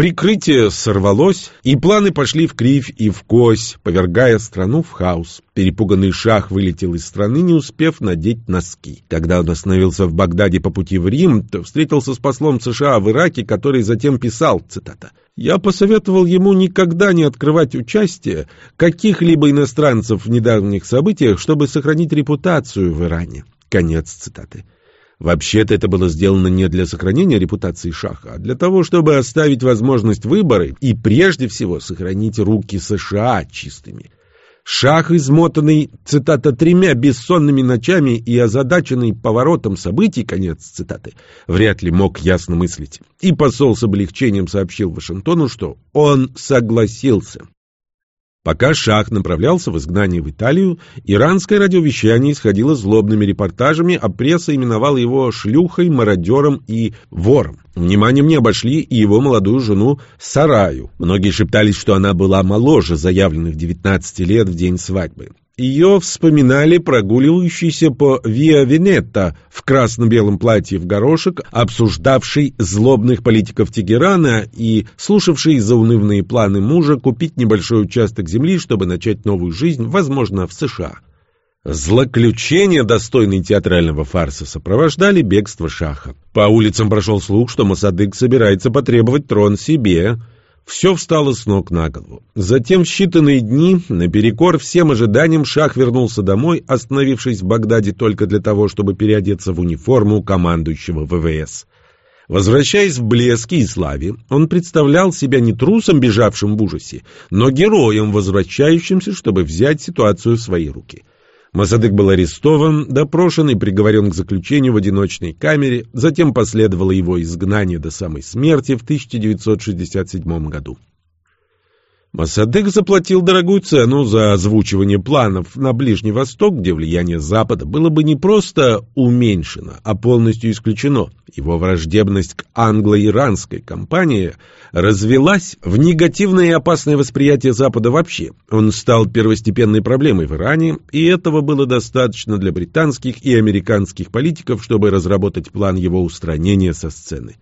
Прикрытие сорвалось, и планы пошли в кривь и в кось, повергая страну в хаос. Перепуганный шах вылетел из страны, не успев надеть носки. Когда он остановился в Багдаде по пути в Рим, то встретился с послом США в Ираке, который затем писал, цитата, «Я посоветовал ему никогда не открывать участие каких-либо иностранцев в недавних событиях, чтобы сохранить репутацию в Иране». Конец цитаты. Вообще-то это было сделано не для сохранения репутации Шаха, а для того, чтобы оставить возможность выбора и прежде всего сохранить руки США чистыми. Шах, измотанный, цитата, тремя бессонными ночами и озадаченный поворотом событий, конец цитаты, вряд ли мог ясно мыслить. И посол с облегчением сообщил Вашингтону, что он согласился. Пока Шах направлялся в изгнание в Италию, иранское радиовещание исходило злобными репортажами, а пресса именовала его шлюхой, мародером и вором. Вниманием не обошли и его молодую жену Сараю. Многие шептались, что она была моложе заявленных 19 лет в день свадьбы. Ее вспоминали прогуливающийся по Виа Венетта в красно-белом платье в горошек, обсуждавший злобных политиков Тегерана и слушавший заунывные планы мужа купить небольшой участок земли, чтобы начать новую жизнь, возможно, в США. Злоключения, достойные театрального фарса, сопровождали бегство Шаха. По улицам прошел слух, что Масадык собирается потребовать трон себе – все встало с ног на голову. Затем в считанные дни, наперекор всем ожиданиям, Шах вернулся домой, остановившись в Багдаде только для того, чтобы переодеться в униформу командующего ВВС. Возвращаясь в блеске и славе, он представлял себя не трусом, бежавшим в ужасе, но героем, возвращающимся, чтобы взять ситуацию в свои руки. Масадык был арестован, допрошен и приговорен к заключению в одиночной камере, затем последовало его изгнание до самой смерти в 1967 году. Масадык заплатил дорогую цену за озвучивание планов на Ближний Восток, где влияние Запада было бы не просто уменьшено, а полностью исключено. Его враждебность к англо-иранской компании развелась в негативное и опасное восприятие Запада вообще. Он стал первостепенной проблемой в Иране, и этого было достаточно для британских и американских политиков, чтобы разработать план его устранения со сцены.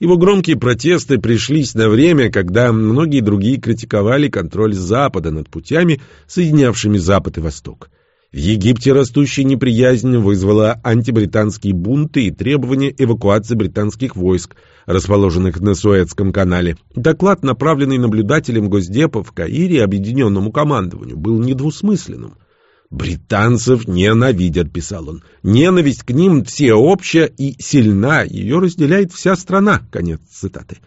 Его громкие протесты пришлись на время, когда многие другие критиковали контроль Запада над путями, соединявшими Запад и Восток. В Египте растущая неприязнь вызвала антибританские бунты и требования эвакуации британских войск, расположенных на Суэцком канале. Доклад, направленный наблюдателем Госдепа в Каире Объединенному командованию, был недвусмысленным – «Британцев ненавидят», — писал он. «Ненависть к ним всеобщая и сильна, ее разделяет вся страна». Конец цитаты.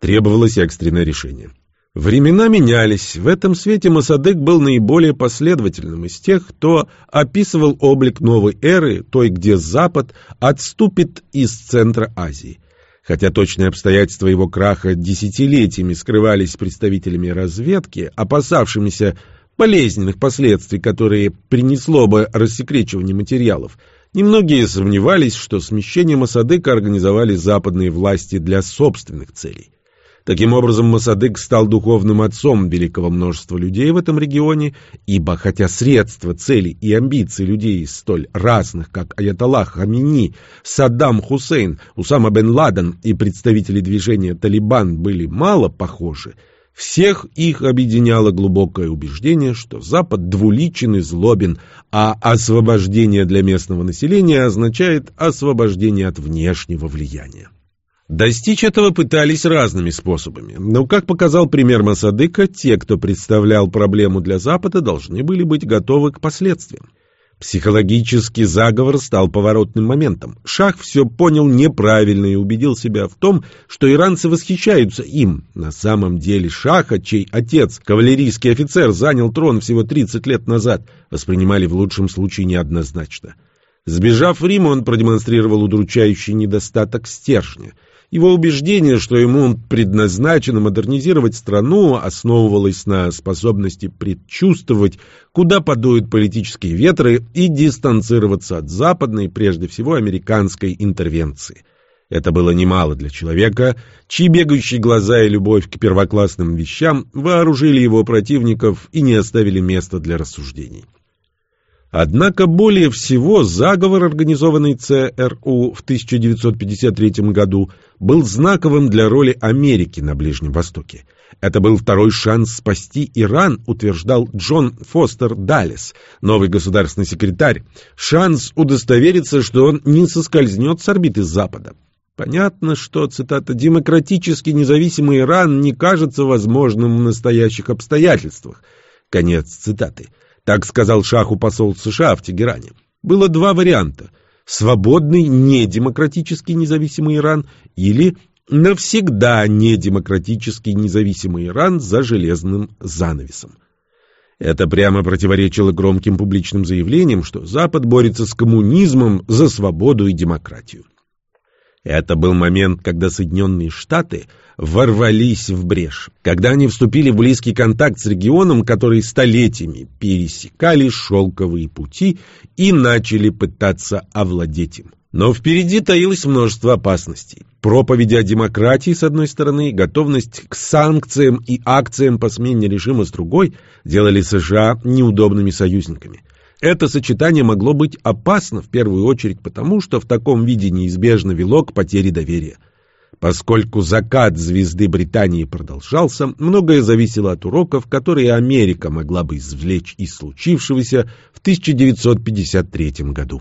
Требовалось экстренное решение. Времена менялись. В этом свете Масадык был наиболее последовательным из тех, кто описывал облик новой эры, той, где Запад отступит из центра Азии. Хотя точные обстоятельства его краха десятилетиями скрывались представителями разведки, опасавшимися болезненных последствий, которые принесло бы рассекречивание материалов, немногие сомневались, что смещение Масадыка организовали западные власти для собственных целей. Таким образом, Масадык стал духовным отцом великого множества людей в этом регионе, ибо хотя средства, цели и амбиции людей столь разных, как Аятоллах Хамини, Саддам Хусейн, Усама бен Ладен и представители движения «Талибан» были мало похожи, всех их объединяло глубокое убеждение, что Запад двуличен и злобен, а освобождение для местного населения означает освобождение от внешнего влияния. Достичь этого пытались разными способами, но, как показал пример Масадыка, те, кто представлял проблему для Запада, должны были быть готовы к последствиям. Психологический заговор стал поворотным моментом. Шах все понял неправильно и убедил себя в том, что иранцы восхищаются им. На самом деле Шаха, чей отец, кавалерийский офицер, занял трон всего 30 лет назад, воспринимали в лучшем случае неоднозначно. Сбежав в Рим, он продемонстрировал удручающий недостаток стержня – его убеждение, что ему предназначено модернизировать страну, основывалось на способности предчувствовать, куда подуют политические ветры и дистанцироваться от западной, прежде всего американской интервенции. Это было немало для человека, чьи бегающие глаза и любовь к первоклассным вещам вооружили его противников и не оставили места для рассуждений. Однако более всего заговор, организованный ЦРУ в 1953 году, был знаковым для роли Америки на Ближнем Востоке. Это был второй шанс спасти Иран, утверждал Джон Фостер Даллес, новый государственный секретарь. Шанс удостовериться, что он не соскользнет с орбиты Запада. Понятно, что, цитата, «демократически независимый Иран не кажется возможным в настоящих обстоятельствах». Конец цитаты. Так сказал шаху посол США в Тегеране. Было два варианта. Свободный, недемократический независимый Иран или навсегда недемократический независимый Иран за железным занавесом. Это прямо противоречило громким публичным заявлениям, что Запад борется с коммунизмом за свободу и демократию. Это был момент, когда Соединенные Штаты ворвались в брешь, когда они вступили в близкий контакт с регионом, который столетиями пересекали шелковые пути и начали пытаться овладеть им. Но впереди таилось множество опасностей. Проповеди о демократии, с одной стороны, готовность к санкциям и акциям по смене режима с другой, делали США неудобными союзниками. Это сочетание могло быть опасно в первую очередь потому, что в таком виде неизбежно вело к потере доверия. Поскольку закат звезды Британии продолжался, многое зависело от уроков, которые Америка могла бы извлечь из случившегося в 1953 году.